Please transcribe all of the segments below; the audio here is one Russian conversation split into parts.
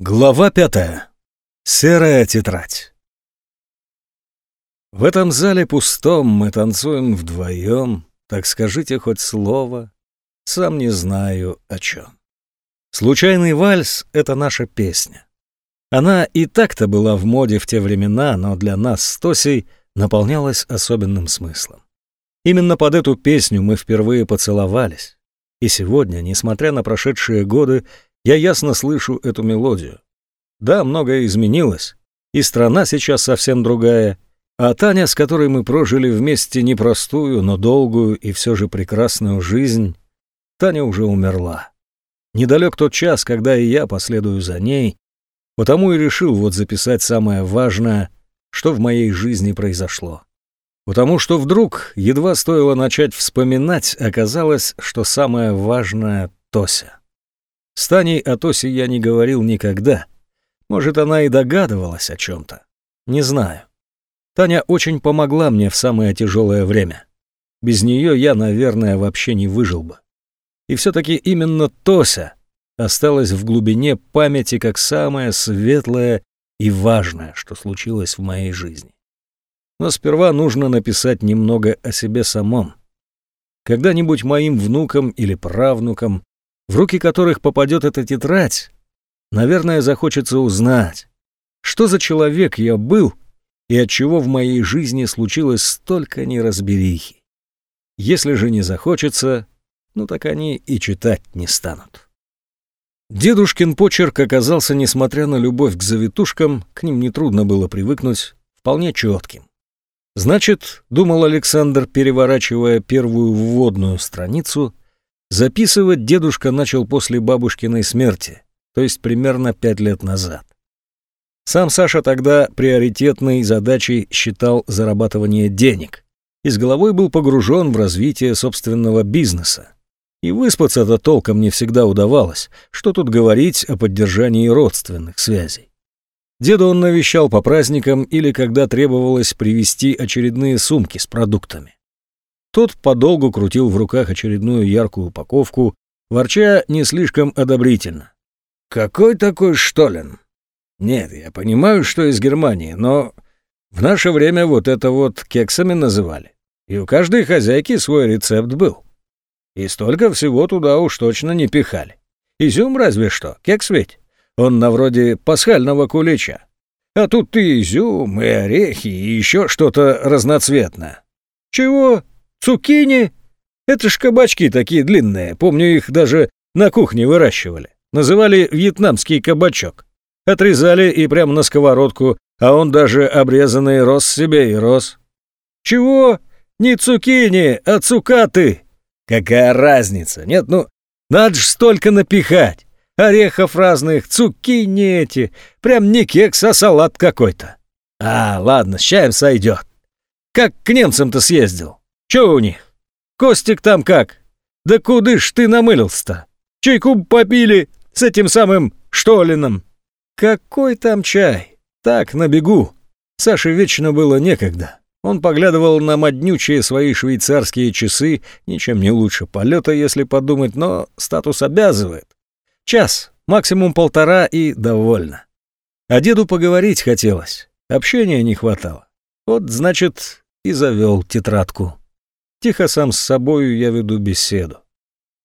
Глава пятая. Серая тетрадь. В этом зале пустом мы танцуем вдвоем, так скажите хоть слово, сам не знаю о чем. Случайный вальс — это наша песня. Она и так-то была в моде в те времена, но для нас с Тосей наполнялась особенным смыслом. Именно под эту песню мы впервые поцеловались. И сегодня, несмотря на прошедшие годы, я ясно слышу эту мелодию. Да, многое изменилось, и страна сейчас совсем другая, а Таня, с которой мы прожили вместе непростую, но долгую и все же прекрасную жизнь, Таня уже умерла. Недалек тот час, когда и я последую за ней, потому и решил вот записать самое важное, что в моей жизни произошло. Потому что вдруг, едва стоило начать вспоминать, оказалось, что самое важное — Тося. С Таней о Тосе я не говорил никогда. Может, она и догадывалась о чем-то. Не знаю. Таня очень помогла мне в самое тяжелое время. Без нее я, наверное, вообще не выжил бы. И все-таки именно Тося осталась в глубине памяти как самое светлое и важное, что случилось в моей жизни. Но сперва нужно написать немного о себе самом. Когда-нибудь моим внукам или правнукам в руки которых попадет эта тетрадь, наверное, захочется узнать, что за человек я был и от чего в моей жизни случилось столько неразберихи. Если же не захочется, ну так они и читать не станут. Дедушкин почерк оказался, несмотря на любовь к завитушкам, к ним нетрудно было привыкнуть, вполне четким. Значит, думал Александр, переворачивая первую вводную страницу, Записывать дедушка начал после бабушкиной смерти, то есть примерно пять лет назад. Сам Саша тогда приоритетной задачей считал зарабатывание денег и с головой был погружен в развитие собственного бизнеса. И выспаться-то толком не всегда удавалось, что тут говорить о поддержании родственных связей. Деда он навещал по праздникам или когда требовалось привезти очередные сумки с продуктами. Тот подолгу крутил в руках очередную яркую упаковку, ворча не слишком одобрительно. «Какой такой Штолен?» «Нет, я понимаю, что из Германии, но в наше время вот это вот кексами называли. И у каждой хозяйки свой рецепт был. И столько всего туда уж точно не пихали. Изюм разве что, кекс ведь. Он на вроде пасхального кулича. А тут ты изюм, и орехи, и еще что-то разноцветное. Чего? Цукини? Это ж кабачки такие длинные, помню, их даже на кухне выращивали. Называли вьетнамский кабачок. Отрезали и прямо на сковородку, а он даже обрезанный рос себе и рос. Чего? Не цукини, а цукаты. Какая разница? Нет, ну, надо ж столько напихать. Орехов разных, цукини эти. Прям не кекс, а салат какой-то. А, ладно, с чаем сойдет. Как к немцам-то съездил? Чё у них? Костик там как? Да куды ж ты намылился-то? Чайку попили с этим самым Штолином. Какой там чай? Так, на бегу. Саше вечно было некогда. Он поглядывал на моднючие свои швейцарские часы, ничем не лучше полета, если подумать, но статус обязывает. Час, максимум полтора и довольно. А деду поговорить хотелось, общения не хватало. Вот, значит, и завел тетрадку. Тихо сам с собою я веду беседу.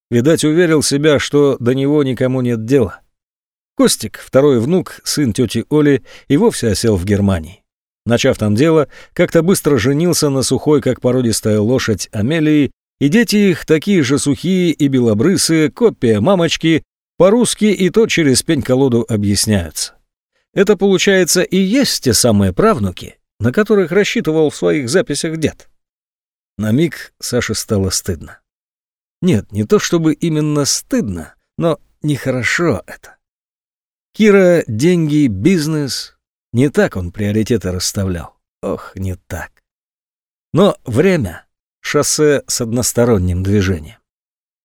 Видать, уверил себя, что до него никому нет дела. Костик, второй внук, сын тети Оли, и вовсе осел в Германии. Начав там дело, как-то быстро женился на сухой, как породистая лошадь, Амелии, и дети их, такие же сухие и белобрысые, копия мамочки, по-русски и то через пень-колоду объясняются. Это, получается, и есть те самые правнуки, на которых рассчитывал в своих записях дед. На миг Саше стало стыдно. Нет, не то чтобы именно стыдно, но нехорошо это. Кира, деньги, бизнес — не так он приоритеты расставлял. Ох, не так. Но время — шоссе с односторонним движением.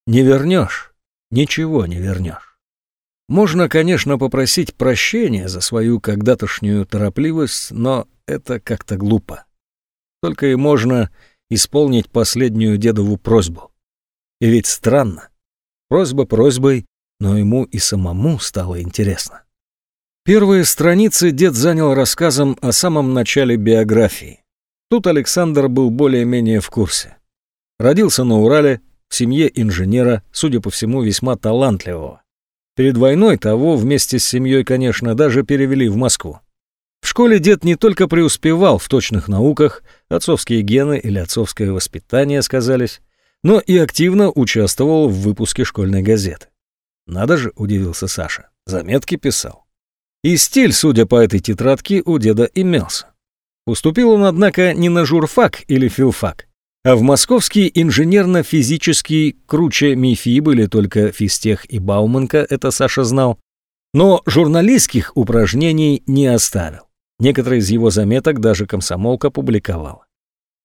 Не вернешь, ничего не вернешь. Можно, конечно, попросить прощения за свою когда-тошнюю торопливость, но это как-то глупо. Только и можно исполнить последнюю дедову просьбу. И ведь странно. Просьба просьбой, но ему и самому стало интересно. Первые страницы дед занял рассказом о самом начале биографии. Тут Александр был более-менее в курсе. Родился на Урале, в семье инженера, судя по всему, весьма талантливого. Перед войной того вместе с семьей, конечно, даже перевели в Москву. В школе дед не только преуспевал в точных науках, отцовские гены или отцовское воспитание сказались, но и активно участвовал в выпуске школьной газеты. Надо же, удивился Саша, заметки писал. И стиль, судя по этой тетрадке, у деда имелся. Поступил он, однако, не на журфак или филфак, а в московский инженерно-физический, круче МИФИ были только физтех и Бауманка, это Саша знал, но журналистских упражнений не оставил. Некоторые из его заметок даже комсомолка публиковала.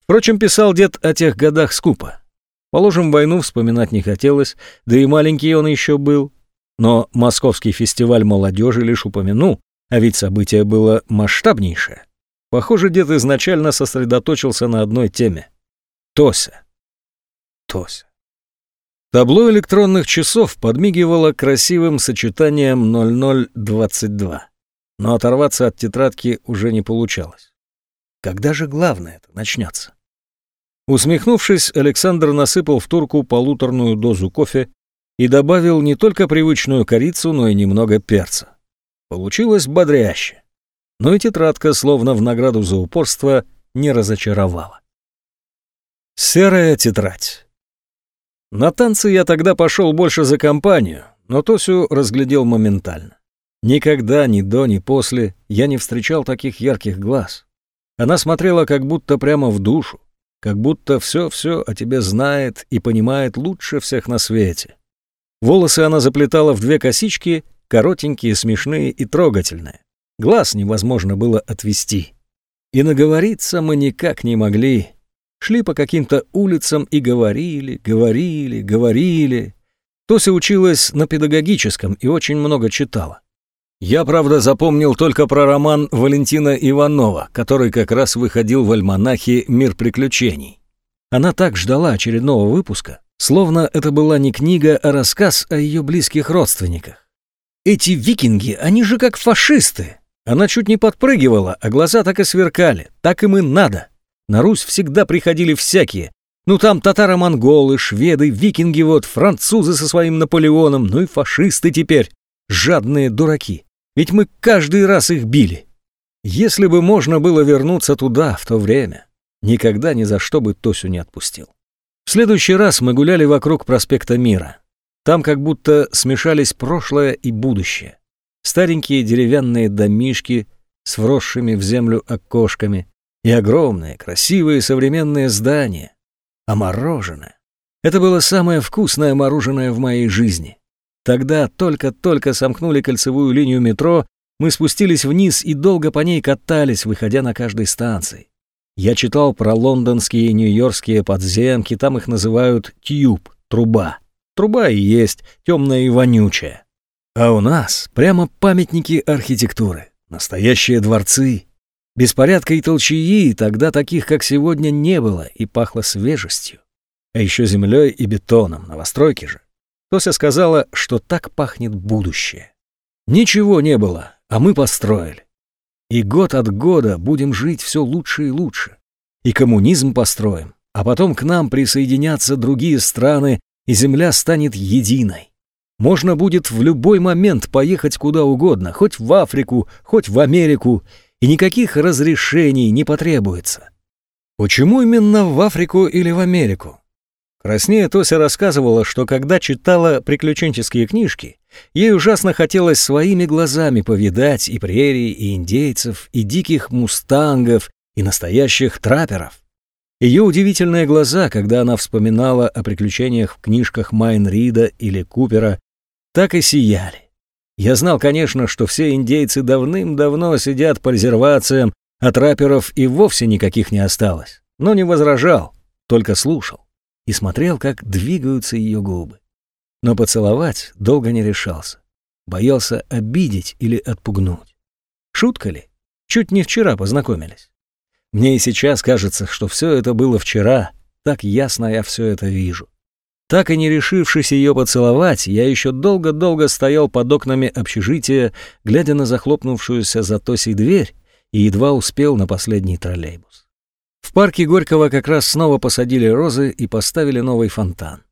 Впрочем, писал дед о тех годах скупо. Положим, войну вспоминать не хотелось, да и маленький он еще был. Но Московский фестиваль молодежи лишь упомянул, а ведь событие было масштабнейшее. Похоже, дед изначально сосредоточился на одной теме Тося. Тося. Табло электронных часов подмигивало красивым сочетанием 0022, но оторваться от тетрадки уже не получалось. Когда же главное это начнется? Усмехнувшись, Александр насыпал в турку полуторную дозу кофе и добавил не только привычную корицу, но и немного перца. Получилось бодряще. Но и тетрадка, словно в награду за упорство, не разочаровала. Серая тетрадь. На танцы я тогда пошел больше за компанию, но Тосю разглядел моментально. Никогда, ни до, ни после, я не встречал таких ярких глаз. Она смотрела как будто прямо в душу, как будто все-все о тебе знает и понимает лучше всех на свете. Волосы она заплетала в две косички, коротенькие, смешные и трогательные. Глаз невозможно было отвести. И наговориться мы никак не могли, шли по каким-то улицам и говорили, говорили, говорили. Тося училась на педагогическом и очень много читала. Я, правда, запомнил только про роман Валентина Иванова, который как раз выходил в альманахе «Мир приключений». Она так ждала очередного выпуска, словно это была не книга, а рассказ о ее близких родственниках. «Эти викинги, они же как фашисты!» Она чуть не подпрыгивала, а глаза так и сверкали. «Так им и надо!» На Русь всегда приходили всякие. Ну там татаро-монголы, шведы, викинги вот, французы со своим Наполеоном, ну и фашисты теперь. Жадные дураки. Ведь мы каждый раз их били. Если бы можно было вернуться туда, в то время, никогда ни за что бы Тосю не отпустил. В следующий раз мы гуляли вокруг проспекта Мира. Там как будто смешались прошлое и будущее. Старенькие деревянные домишки с вросшими в землю окошками, и огромные, красивые современные здания. А мороженое. Это было самое вкусное мороженое в моей жизни. Тогда только-только сомкнули кольцевую линию метро, мы спустились вниз и долго по ней катались, выходя на каждой станции. Я читал про лондонские и нью-йоркские подземки, там их называют тюб, труба. Труба и есть, темная и вонючая. А у нас прямо памятники архитектуры, настоящие дворцы, Беспорядка и толчаи тогда таких, как сегодня, не было и пахло свежестью. А еще землей и бетоном, новостройки же. Тося сказала, что так пахнет будущее. Ничего не было, а мы построили. И год от года будем жить все лучше и лучше. И коммунизм построим, а потом к нам присоединятся другие страны, и земля станет единой. Можно будет в любой момент поехать куда угодно, хоть в Африку, хоть в Америку, и никаких разрешений не потребуется. Почему именно в Африку или в Америку? Краснее Тося рассказывала, что когда читала приключенческие книжки, ей ужасно хотелось своими глазами повидать и прерии, и индейцев, и диких мустангов, и настоящих трапперов. Ее удивительные глаза, когда она вспоминала о приключениях в книжках Майн Рида или Купера, так и сияли. Я знал, конечно, что все индейцы давным-давно сидят по резервациям, а трапперов и вовсе никаких не осталось. Но не возражал, только слушал и смотрел, как двигаются ее губы. Но поцеловать долго не решался. Боялся обидеть или отпугнуть. Шутка ли? Чуть не вчера познакомились. Мне и сейчас кажется, что все это было вчера, так ясно я все это вижу. Так и не решившись ее поцеловать, я еще долго-долго стоял под окнами общежития, глядя на захлопнувшуюся за Тосей дверь, и едва успел на последний троллейбус. В парке Горького как раз снова посадили розы и поставили новый фонтан.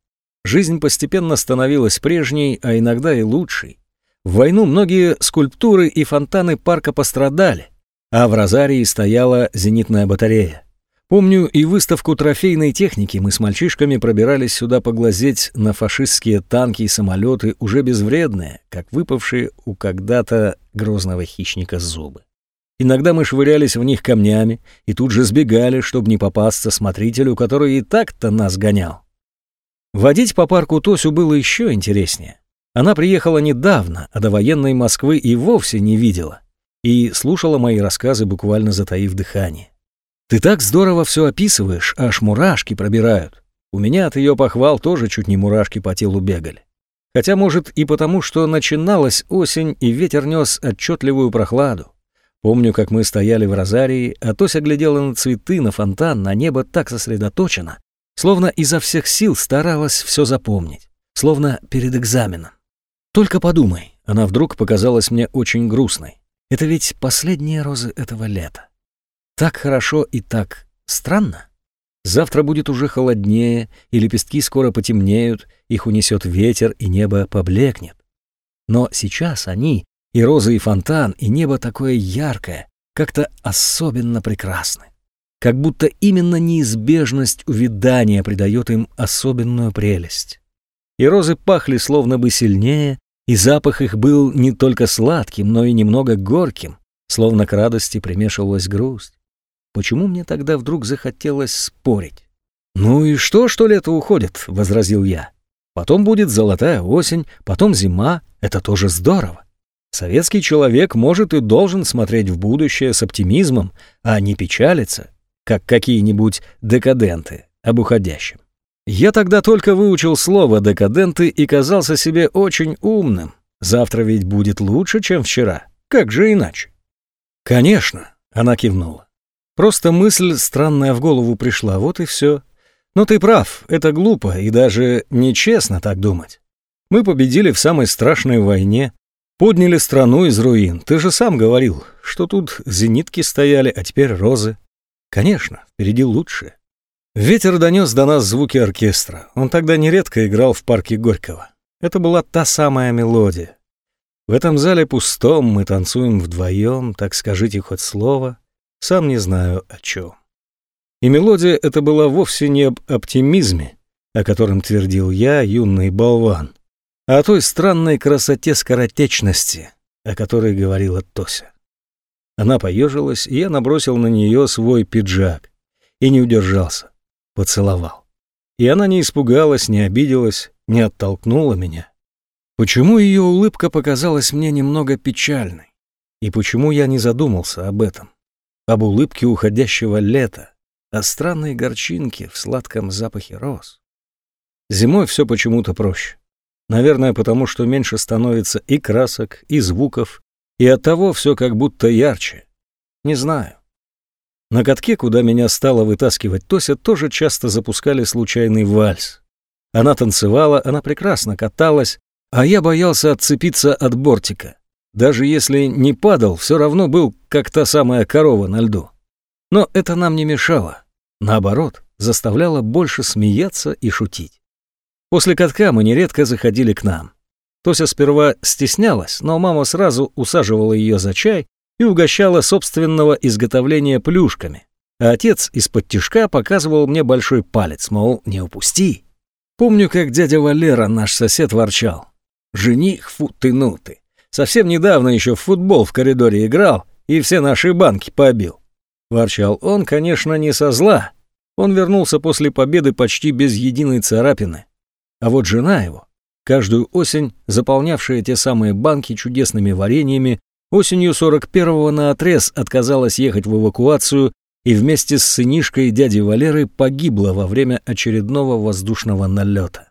Жизнь постепенно становилась прежней, а иногда и лучшей. В войну многие скульптуры и фонтаны парка пострадали, а в Розарии стояла зенитная батарея. Помню и выставку трофейной техники, мы с мальчишками пробирались сюда поглазеть на фашистские танки и самолеты, уже безвредные, как выпавшие у когда-то грозного хищника зубы. Иногда мы швырялись в них камнями и тут же сбегали, чтобы не попасться смотрителю, который и так-то нас гонял. Водить по парку Тосю было еще интереснее. Она приехала недавно, а до военной Москвы и вовсе не видела. И слушала мои рассказы, буквально затаив дыхание. «Ты так здорово все описываешь, аж мурашки пробирают. У меня от ее похвал тоже чуть не мурашки по телу бегали. Хотя, может, и потому, что начиналась осень, и ветер нес отчетливую прохладу. Помню, как мы стояли в розарии, а Тося глядела на цветы, на фонтан, на небо так сосредоточенно, словно изо всех сил старалась все запомнить, словно перед экзаменом. Только подумай, она вдруг показалась мне очень грустной. Это ведь последние розы этого лета. Так хорошо и так странно. Завтра будет уже холоднее, и лепестки скоро потемнеют, их унесет ветер, и небо поблекнет. Но сейчас они, и розы, и фонтан, и небо такое яркое, как-то особенно прекрасны. Как будто именно неизбежность увядания придает им особенную прелесть. И розы пахли словно бы сильнее, и запах их был не только сладким, но и немного горьким, словно к радости примешивалась грусть. Почему мне тогда вдруг захотелось спорить? «Ну и что, что лето уходит?» — возразил я. «Потом будет золотая осень, потом зима. Это тоже здорово. Советский человек может и должен смотреть в будущее с оптимизмом, а не печалиться, как какие-нибудь декаденты об уходящем. Я тогда только выучил слово «декаденты» и казался себе очень умным. Завтра ведь будет лучше, чем вчера. Как же иначе? «Конечно», — она кивнула. Просто мысль странная в голову пришла, вот и все. Но ты прав, это глупо и даже нечестно так думать. Мы победили в самой страшной войне, подняли страну из руин. Ты же сам говорил, что тут зенитки стояли, а теперь розы. Конечно, впереди лучше. Ветер донес до нас звуки оркестра. Он тогда нередко играл в парке Горького. Это была та самая мелодия. В этом зале пустом мы танцуем вдвоем, так скажите хоть слово сам не знаю о чем. И мелодия эта была вовсе не об оптимизме, о котором твердил я, юный болван, о той странной красоте скоротечности, о которой говорила Тося. Она поежилась, и я набросил на нее свой пиджак и не удержался, поцеловал. И она не испугалась, не обиделась, не оттолкнула меня. Почему ее улыбка показалась мне немного печальной? И почему я не задумался об этом? об улыбке уходящего лета, о странной горчинке в сладком запахе роз. Зимой все почему-то проще. Наверное, потому что меньше становится и красок, и звуков, и оттого все как будто ярче. Не знаю. На катке, куда меня стала вытаскивать Тося, тоже часто запускали случайный вальс. Она танцевала, она прекрасно каталась, а я боялся отцепиться от бортика. Даже если не падал, все равно был как та самая корова на льду. Но это нам не мешало. Наоборот, заставляло больше смеяться и шутить. После катка мы нередко заходили к нам. Тося сперва стеснялась, но мама сразу усаживала ее за чай и угощала собственного изготовления плюшками. А отец из-под тишка показывал мне большой палец, мол, не упусти. Помню, как дядя Валера, наш сосед, ворчал. «Жених, фу ты, ну ты. Совсем недавно еще в футбол в коридоре играл и все наши банки побил. Ворчал он, конечно, не со зла. Он вернулся после победы почти без единой царапины. А вот жена его, каждую осень заполнявшая те самые банки чудесными вареньями, осенью 41-го наотрез отказалась ехать в эвакуацию и вместе с сынишкой дяди Валеры погибла во время очередного воздушного налета.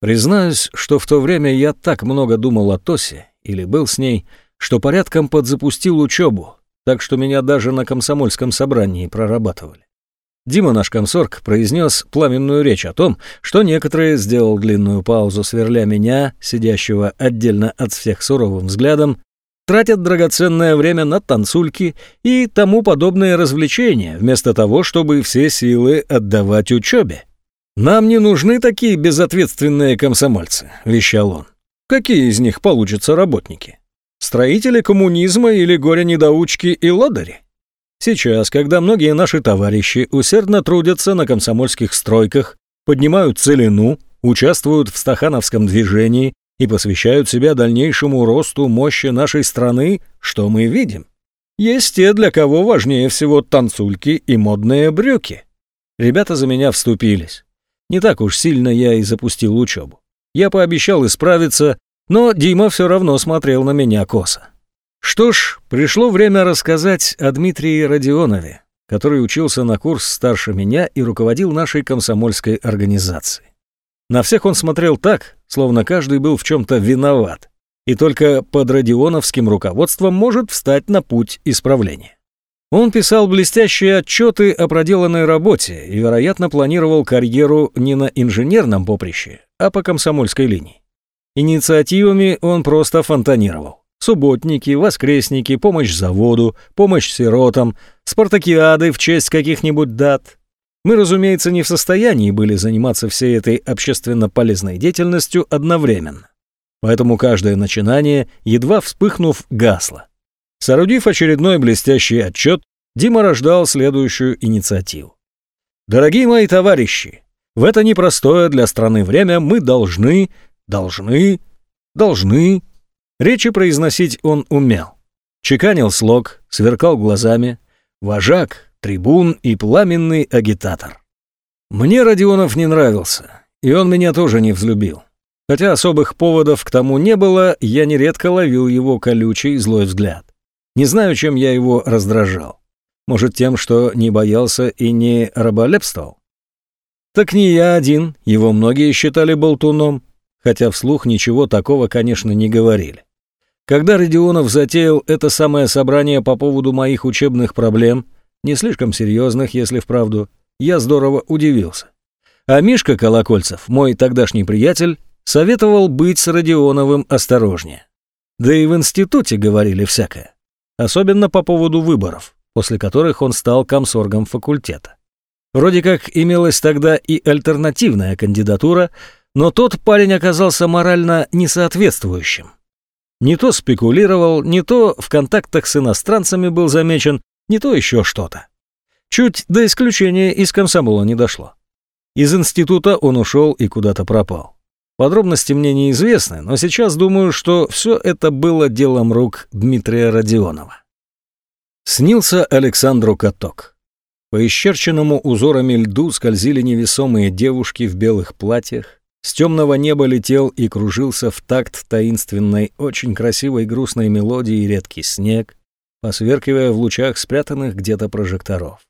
Признаюсь, что в то время я так много думал о Тосе или был с ней, что порядком подзапустил учебу, так что меня даже на комсомольском собрании прорабатывали. Дима, наш комсорг, произнес пламенную речь о том, что некоторые сделал длинную паузу, сверля меня, сидящего отдельно от всех суровым взглядом, тратят драгоценное время на танцульки и тому подобные развлечения, вместо того, чтобы все силы отдавать учебе. «Нам не нужны такие безответственные комсомольцы», — вещал он. «Какие из них получатся работники? Строители коммунизма или горе-недоучки и лодыри? Сейчас, когда многие наши товарищи усердно трудятся на комсомольских стройках, поднимают целину, участвуют в стахановском движении и посвящают себя дальнейшему росту мощи нашей страны, что мы видим? Есть те, для кого важнее всего танцульки и модные брюки. Ребята за меня вступились. Не так уж сильно я и запустил учебу. Я пообещал исправиться, но Дима все равно смотрел на меня косо. Что ж, пришло время рассказать о Дмитрии Родионове, который учился на курс старше меня и руководил нашей комсомольской организацией. На всех он смотрел так, словно каждый был в чем-то виноват, и только под Родионовским руководством может встать на путь исправления. Он писал блестящие отчеты о проделанной работе и, вероятно, планировал карьеру не на инженерном поприще, а по комсомольской линии. Инициативами он просто фонтанировал субботники, воскресники, помощь заводу, помощь сиротам, спартакиады в честь каких-нибудь дат. Мы, разумеется, не в состоянии были заниматься всей этой общественно полезной деятельностью одновременно. Поэтому каждое начинание, едва вспыхнув, гасло. Соорудив очередной блестящий отчет, Дима рождал следующую инициативу. «Дорогие мои товарищи, в это непростое для страны время мы должны, должны, должны Речи произносить он умел. Чеканил слог, сверкал глазами. Вожак, трибун и пламенный агитатор. Мне Родионов не нравился, и он меня тоже не взлюбил. Хотя особых поводов к тому не было, я нередко ловил его колючий злой взгляд. Не знаю, чем я его раздражал. Может, тем, что не боялся и не раболепствовал? Так не я один, его многие считали болтуном, хотя вслух ничего такого, конечно, не говорили. Когда Родионов затеял это самое собрание по поводу моих учебных проблем, не слишком серьезных, если вправду, я здорово удивился. А Мишка Колокольцев, мой тогдашний приятель, советовал быть с Родионовым осторожнее. Да и в институте говорили всякое. Особенно по поводу выборов, после которых он стал комсоргом факультета. Вроде как имелась тогда и альтернативная кандидатура, но тот парень оказался морально несоответствующим. Не то спекулировал, не то в контактах с иностранцами был замечен, не то еще что-то. Чуть до исключения из комсомола не дошло. Из института он ушел и куда-то пропал. Подробности мне неизвестны, но сейчас думаю, что все это было делом рук Дмитрия Родионова. Снился Александру каток. По исчерченному узорами льду скользили невесомые девушки в белых платьях, с темного неба летел и кружился в такт таинственной, очень красивой грустной мелодии редкий снег, посверкивая в лучах спрятанных где-то прожекторов.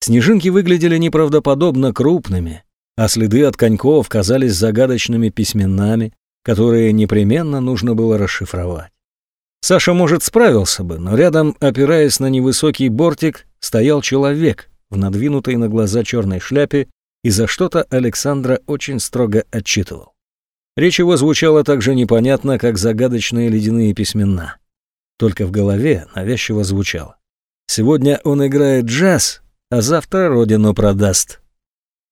Снежинки выглядели неправдоподобно крупными, а следы от коньков казались загадочными письменами, которые непременно нужно было расшифровать. Саша, может, справился бы, но рядом, опираясь на невысокий бортик, стоял человек в надвинутой на глаза черной шляпе и за что-то Александра очень строго отчитывал. Речь его звучала так же непонятно, как загадочные ледяные письмена. Только в голове навязчиво звучало. Сегодня он играет джаз, а завтра родину продаст.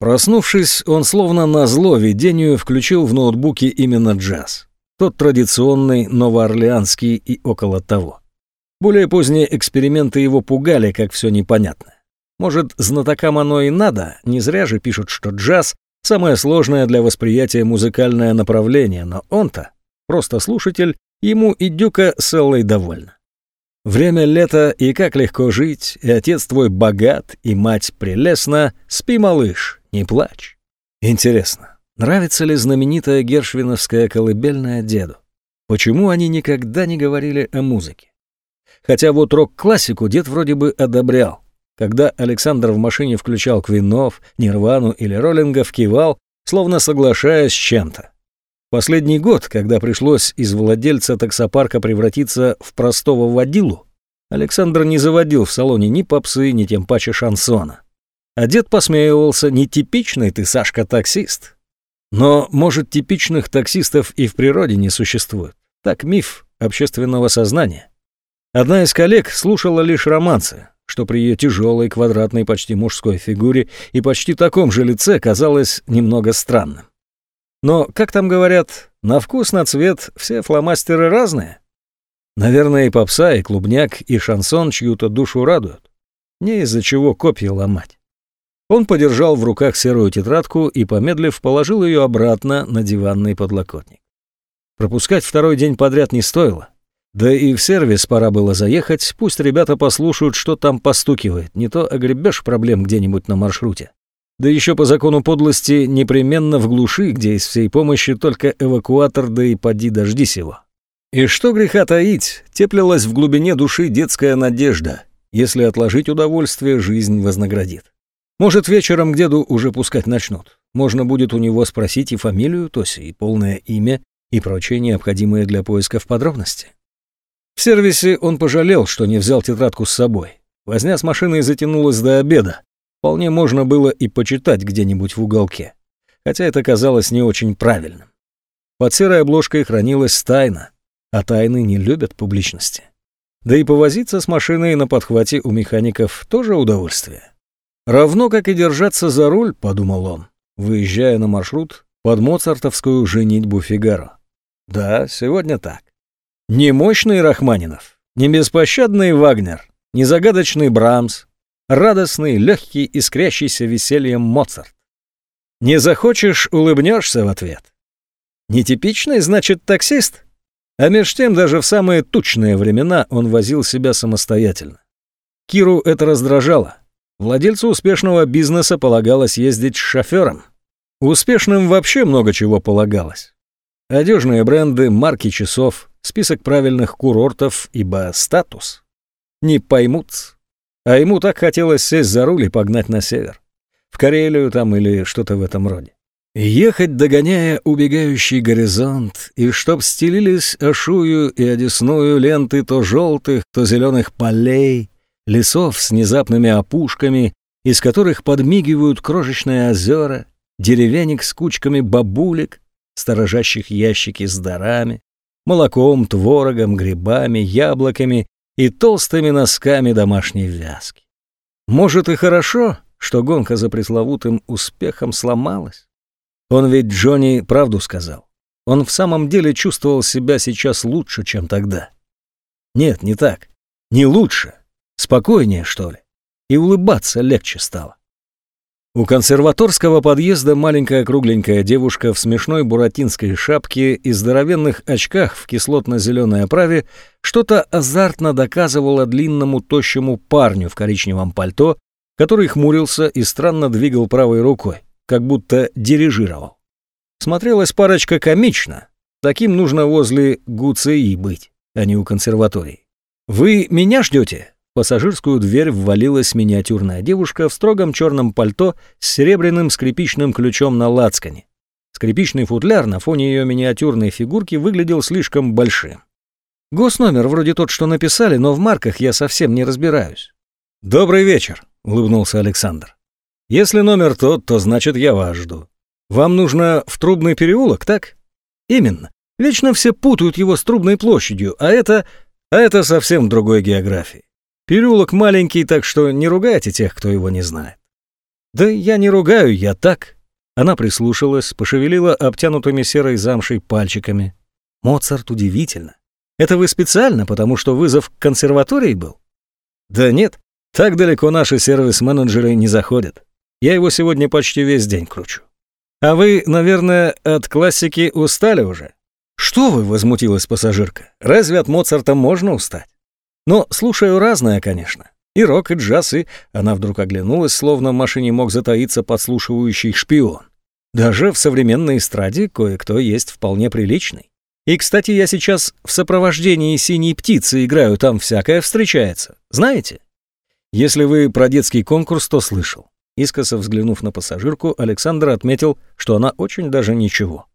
Проснувшись, он словно на зло видению включил в ноутбуке именно джаз. Тот традиционный, новоорлеанский и около того. Более поздние эксперименты его пугали, как все непонятно. Может, знатокам оно и надо, не зря же пишут, что джаз — самое сложное для восприятия музыкальное направление, но он-то, просто слушатель, ему и Дюка с Эллой довольна. Время лета, и как легко жить, и отец твой богат, и мать прелестна, спи, малыш, не плачь. Интересно, нравится ли знаменитая гершвиновская колыбельная деду? Почему они никогда не говорили о музыке? Хотя вот рок-классику дед вроде бы одобрял. Когда Александр в машине включал Квинов, Нирвану или Роллингов, кивал, словно соглашаясь с чем-то. Последний год, когда пришлось из владельца таксопарка превратиться в простого водилу, Александр не заводил в салоне ни попсы, ни тем паче шансона. А дед посмеивался, нетипичный ты, Сашка, таксист. Но, может, типичных таксистов и в природе не существует. Так миф общественного сознания. Одна из коллег слушала лишь романсы, что при ее тяжелой, квадратной, почти мужской фигуре и почти таком же лице казалось немного странным. Но, как там говорят, на вкус, на цвет все фломастеры разные. Наверное, и попса, и клубняк, и шансон чью-то душу радуют. Не из-за чего копья ломать. Он подержал в руках серую тетрадку и, помедлив, положил ее обратно на диванный подлокотник. Пропускать второй день подряд не стоило. Да и в сервис пора было заехать, пусть ребята послушают, что там постукивает, не то огребешь проблем где-нибудь на маршруте. Да еще по закону подлости непременно в глуши, где из всей помощи только эвакуатор, да и поди дождись его. И что греха таить, теплилась в глубине души детская надежда. Если отложить удовольствие, жизнь вознаградит. Может, вечером к деду уже пускать начнут. Можно будет у него спросить и фамилию Тоси, и полное имя, и прочее необходимое для поисков подробности. В сервисе он пожалел, что не взял тетрадку с собой. Возня с машиной затянулась до обеда. Вполне можно было и почитать где-нибудь в уголке. Хотя это казалось не очень правильным. Под серой обложкой хранилась тайна, а тайны не любят публичности. Да и повозиться с машиной на подхвате у механиков тоже удовольствие. Равно как и держаться за руль, подумал он, выезжая на маршрут под моцартовскую «Женитьбу Фигаро». Да, сегодня так. Не мощный Рахманинов, не беспощадный Вагнер, не загадочный Брамс, радостный, легкий, искрящийся весельем Моцарт. Не захочешь, улыбнешься в ответ. Нетипичный, значит, таксист? А меж тем даже в самые тучные времена он возил себя самостоятельно. Киру это раздражало. Владельцу успешного бизнеса полагалось ездить с шофером. Успешным вообще много чего полагалось. Одежные бренды, марки часов, список правильных курортов, ибо статус. Не поймут. А ему так хотелось сесть за руль и погнать на север. В Карелию там или что-то в этом роде. Ехать, догоняя убегающий горизонт, и чтоб стелились ошую и одесную ленты то желтых, то зеленых полей, лесов с внезапными опушками, из которых подмигивают крошечные озера, деревенек с кучками бабулек, сторожащих ящики с дарами, молоком, творогом, грибами, яблоками и толстыми носками домашней вязки. Может и хорошо, что гонка за пресловутым успехом сломалась. Он ведь Джонни правду сказал. Он в самом деле чувствовал себя сейчас лучше, чем тогда. Нет, не так. Не лучше. Спокойнее, что ли. И улыбаться легче стало. У консерваторского подъезда маленькая кругленькая девушка в смешной буратинской шапке и здоровенных очках в кислотно-зеленой оправе что-то азартно доказывала длинному тощему парню в коричневом пальто, который хмурился и странно двигал правой рукой как будто дирижировал. Смотрелась парочка комично. Таким нужно возле ГУЦИ быть, а не у консерватории. «Вы меня ждете?» Пассажирскую дверь ввалилась миниатюрная девушка в строгом черном пальто с серебряным скрипичным ключом на лацкане. Скрипичный футляр на фоне ее миниатюрной фигурки выглядел слишком большим. «Госномер вроде тот, что написали, но в марках я совсем не разбираюсь». «Добрый вечер», — улыбнулся Александр. Если номер тот, то значит я вас жду. Вам нужно в Трубный переулок, так? Именно. Вечно все путают его с Трубной площадью, а это... А это совсем другой географии. Переулок маленький, так что не ругайте тех, кто его не знает. Да я не ругаю, я так. Она прислушалась, пошевелила обтянутыми серой замшей пальчиками. Моцарт удивительно. Это вы специально, потому что вызов к консерватории был? Да нет, так далеко наши сервис-менеджеры не заходят. Я его сегодня почти весь день кручу. А вы, наверное, от классики устали уже? Что вы, возмутилась пассажирка. Разве от Моцарта можно устать? Но слушаю разное, конечно. И рок, и джаз, и... Она вдруг оглянулась, словно в машине мог затаиться подслушивающий шпион. Даже в современной эстраде кое-кто есть вполне приличный. И, кстати, я сейчас в сопровождении синей птицы играю, там всякое встречается. Знаете? Если вы про детский конкурс, то слышал. Искоса взглянув на пассажирку, Александр отметил, что она очень даже ничего.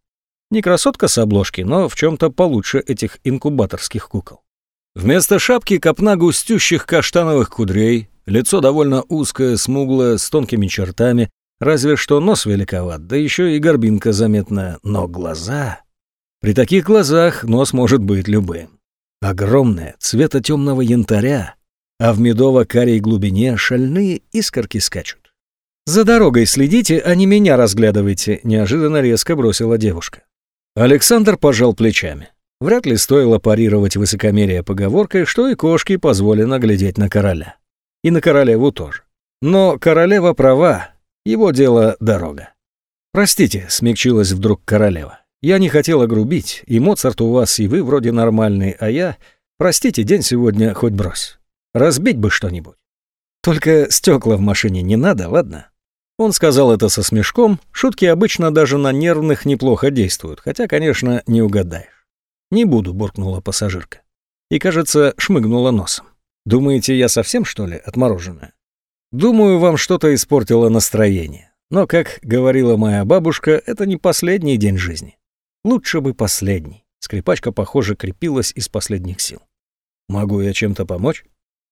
Не красотка с обложки, но в чем-то получше этих инкубаторских кукол. Вместо шапки копна густющих каштановых кудрей, Лицо довольно узкое, смуглое, с тонкими чертами, разве что нос великоват, да еще и горбинка заметная, но глаза... При таких глазах нос может быть любым. Огромные, цвета темного янтаря, а в медово-карей глубине шальные искорки скачут. «За дорогой следите, а не меня разглядывайте», — неожиданно резко бросила девушка. Александр пожал плечами. Вряд ли стоило парировать высокомерие поговоркой, что и кошке позволено глядеть на короля. И на королеву тоже. Но королева права, его дело дорога. «Простите», — смягчилась вдруг королева. «Я не хотела грубить, и Моцарт у вас, и вы вроде нормальный, а я... Простите, день сегодня хоть брось. Разбить бы что-нибудь. Только стекла в машине не надо, ладно?» Он сказал это со смешком, шутки обычно даже на нервных неплохо действуют, хотя, конечно, не угадаешь. «Не буду», — буркнула пассажирка. И, кажется, шмыгнула носом. «Думаете, я совсем, что ли, отмороженная?» «Думаю, вам что-то испортило настроение. Но, как говорила моя бабушка, это не последний день жизни. Лучше бы последний». Скрипачка, похоже, крепилась из последних сил. «Могу я чем-то помочь?»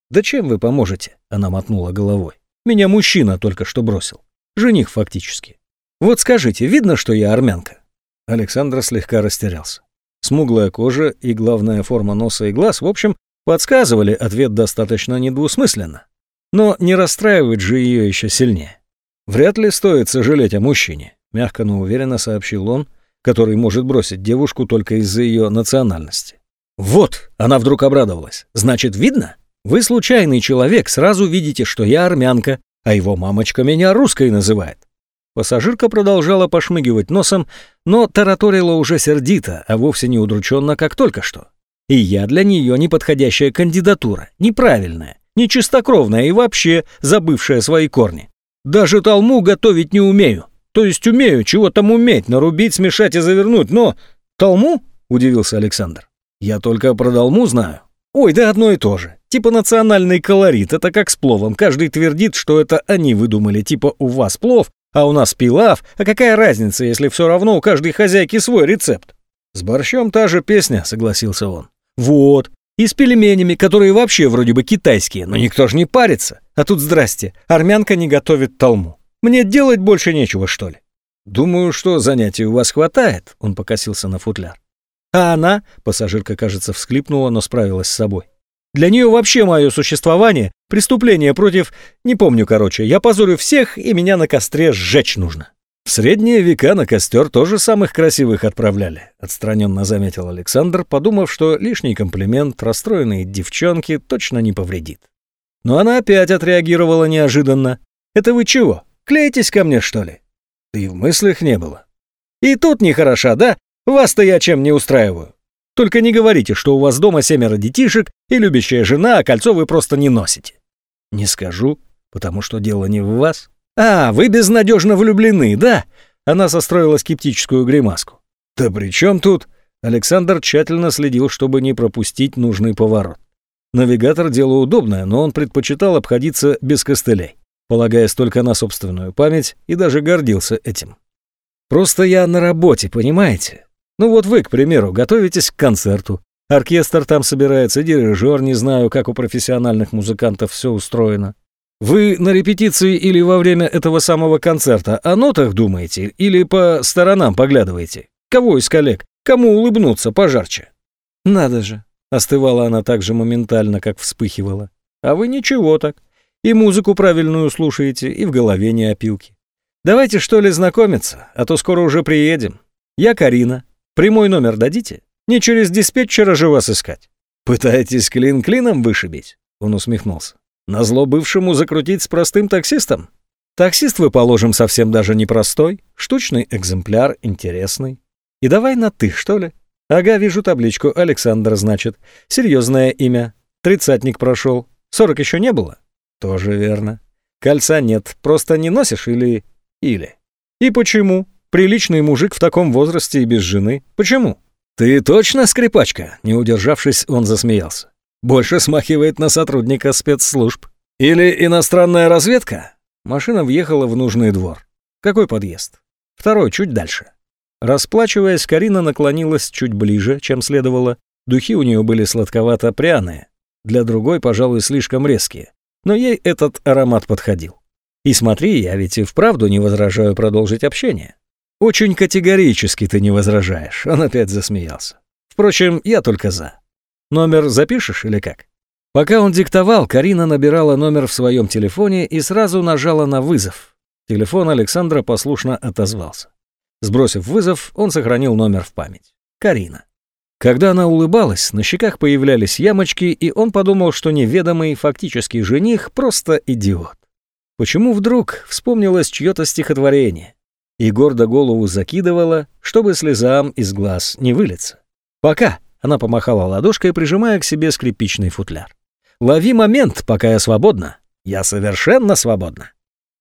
«Да чем вы поможете?» — она мотнула головой. «Меня мужчина только что бросил. Жених фактически. Вот скажите, видно, что я армянка?» Александр слегка растерялся. Смуглая кожа и главная форма носа и глаз, в общем, подсказывали ответ достаточно недвусмысленно. Но не расстраивать же ее еще сильнее. Вряд ли стоит сожалеть о мужчине, мягко, но уверенно сообщил он, который может бросить девушку только из-за ее национальности. «Вот!» — она вдруг обрадовалась. «Значит, видно? Вы случайный человек, сразу видите, что я армянка, а его мамочка меня русской называет. Пассажирка продолжала пошмыгивать носом, но тараторила уже сердито, а вовсе не удрученно, как только что. И я для нее неподходящая кандидатура, неправильная, нечистокровная и вообще забывшая свои корни. Даже талму готовить не умею. То есть умею чего там уметь, нарубить, смешать и завернуть, но... Талму? Удивился Александр. Я только про талму знаю. Ой, да одно и то же. Типа национальный колорит, это как с пловом. Каждый твердит, что это они выдумали. Типа у вас плов, а у нас пилав. А какая разница, если все равно у каждой хозяйки свой рецепт? С борщом та же песня, согласился он. Вот. И с пельменями, которые вообще вроде бы китайские, но никто же не парится. А тут здрасте, армянка не готовит талму. Мне делать больше нечего, что ли? Думаю, что занятий у вас хватает, он покосился на футляр. А она, пассажирка, кажется, всхлипнула, но справилась с собой. Для нее вообще мое существование — преступление против... Не помню, короче. Я позорю всех, и меня на костре сжечь нужно. В средние века на костер тоже самых красивых отправляли, отстраненно заметил Александр, подумав, что лишний комплимент расстроенной девчонке точно не повредит. Но она опять отреагировала неожиданно. «Это вы чего? Клеитесь ко мне, что ли?» И в мыслях не было. «И тут нехороша, да? Вас-то я чем не устраиваю? Только не говорите, что у вас дома семеро детишек и любящая жена, а кольцо вы просто не носите». «Не скажу, потому что дело не в вас». «А, вы безнадежно влюблены, да?» Она состроила скептическую гримаску. «Да при чем тут?» Александр тщательно следил, чтобы не пропустить нужный поворот. Навигатор — дело удобное, но он предпочитал обходиться без костылей, полагаясь только на собственную память, и даже гордился этим. «Просто я на работе, понимаете? Ну вот вы, к примеру, готовитесь к концерту. Оркестр там собирается, дирижер, не знаю, как у профессиональных музыкантов все устроено. Вы на репетиции или во время этого самого концерта о нотах думаете или по сторонам поглядываете? Кого из коллег? Кому улыбнуться пожарче? Надо же. Остывала она так же моментально, как вспыхивала. А вы ничего так. И музыку правильную слушаете, и в голове не опилки. Давайте что ли знакомиться, а то скоро уже приедем. Я Карина, Прямой номер дадите? Не через диспетчера же вас искать. Пытаетесь клин клином вышибить? Он усмехнулся. Назло бывшему закрутить с простым таксистом? Таксист, вы положим, совсем даже непростой, штучный экземпляр, интересный. И давай на «ты», что ли? Ага, вижу табличку, Александр, значит. Серьезное имя. Тридцатник прошел. Сорок еще не было? Тоже верно. Кольца нет, просто не носишь или... Или. И почему? Приличный мужик в таком возрасте и без жены. Почему? Ты точно скрипачка? Не удержавшись, он засмеялся. Больше смахивает на сотрудника спецслужб. Или иностранная разведка? Машина въехала в нужный двор. Какой подъезд? Второй, чуть дальше. Расплачиваясь, Карина наклонилась чуть ближе, чем следовало. Духи у нее были сладковато-пряные. Для другой, пожалуй, слишком резкие. но ей этот аромат подходил. И смотри, я ведь и вправду не возражаю продолжить общение. Очень категорически ты не возражаешь, он опять засмеялся. Впрочем, я только за. Номер запишешь или как? Пока он диктовал, Карина набирала номер в своем телефоне и сразу нажала на вызов. Телефон Александра послушно отозвался. Сбросив вызов, он сохранил номер в память. Карина. Когда она улыбалась, на щеках появлялись ямочки, и он подумал, что неведомый фактический жених просто идиот. Почему вдруг вспомнилось чье-то стихотворение? И гордо голову закидывала, чтобы слезам из глаз не вылиться. «Пока!» — она помахала ладошкой, прижимая к себе скрипичный футляр. «Лови момент, пока я свободна. Я совершенно свободна».